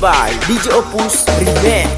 by DJ Opus Remix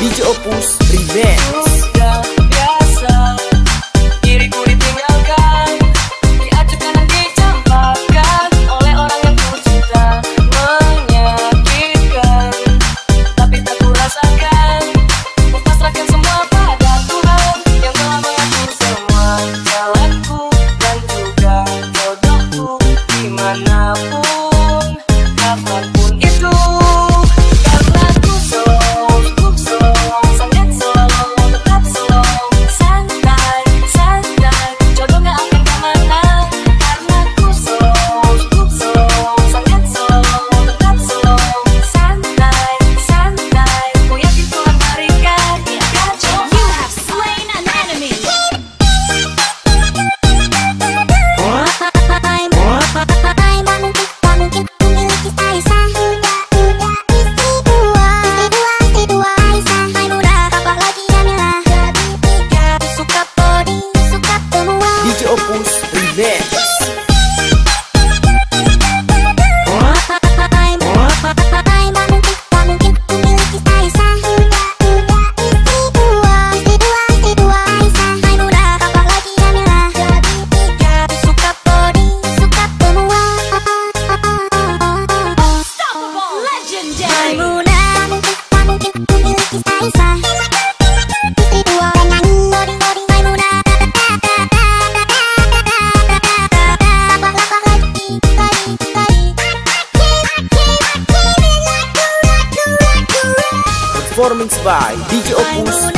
DJ Opus Prevent by DJ Opus.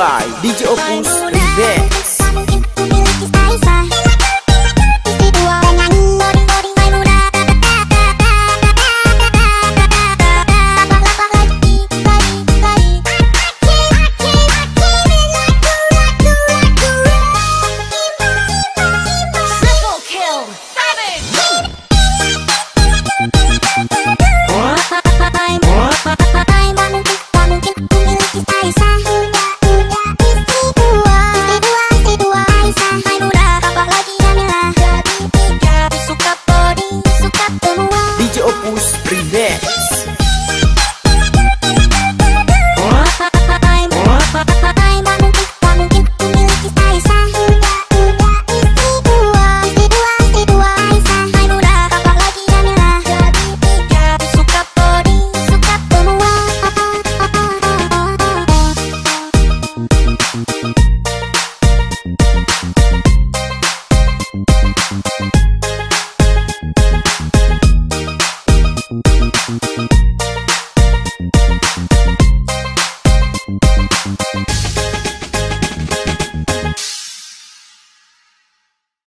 by DJ Opus Remix.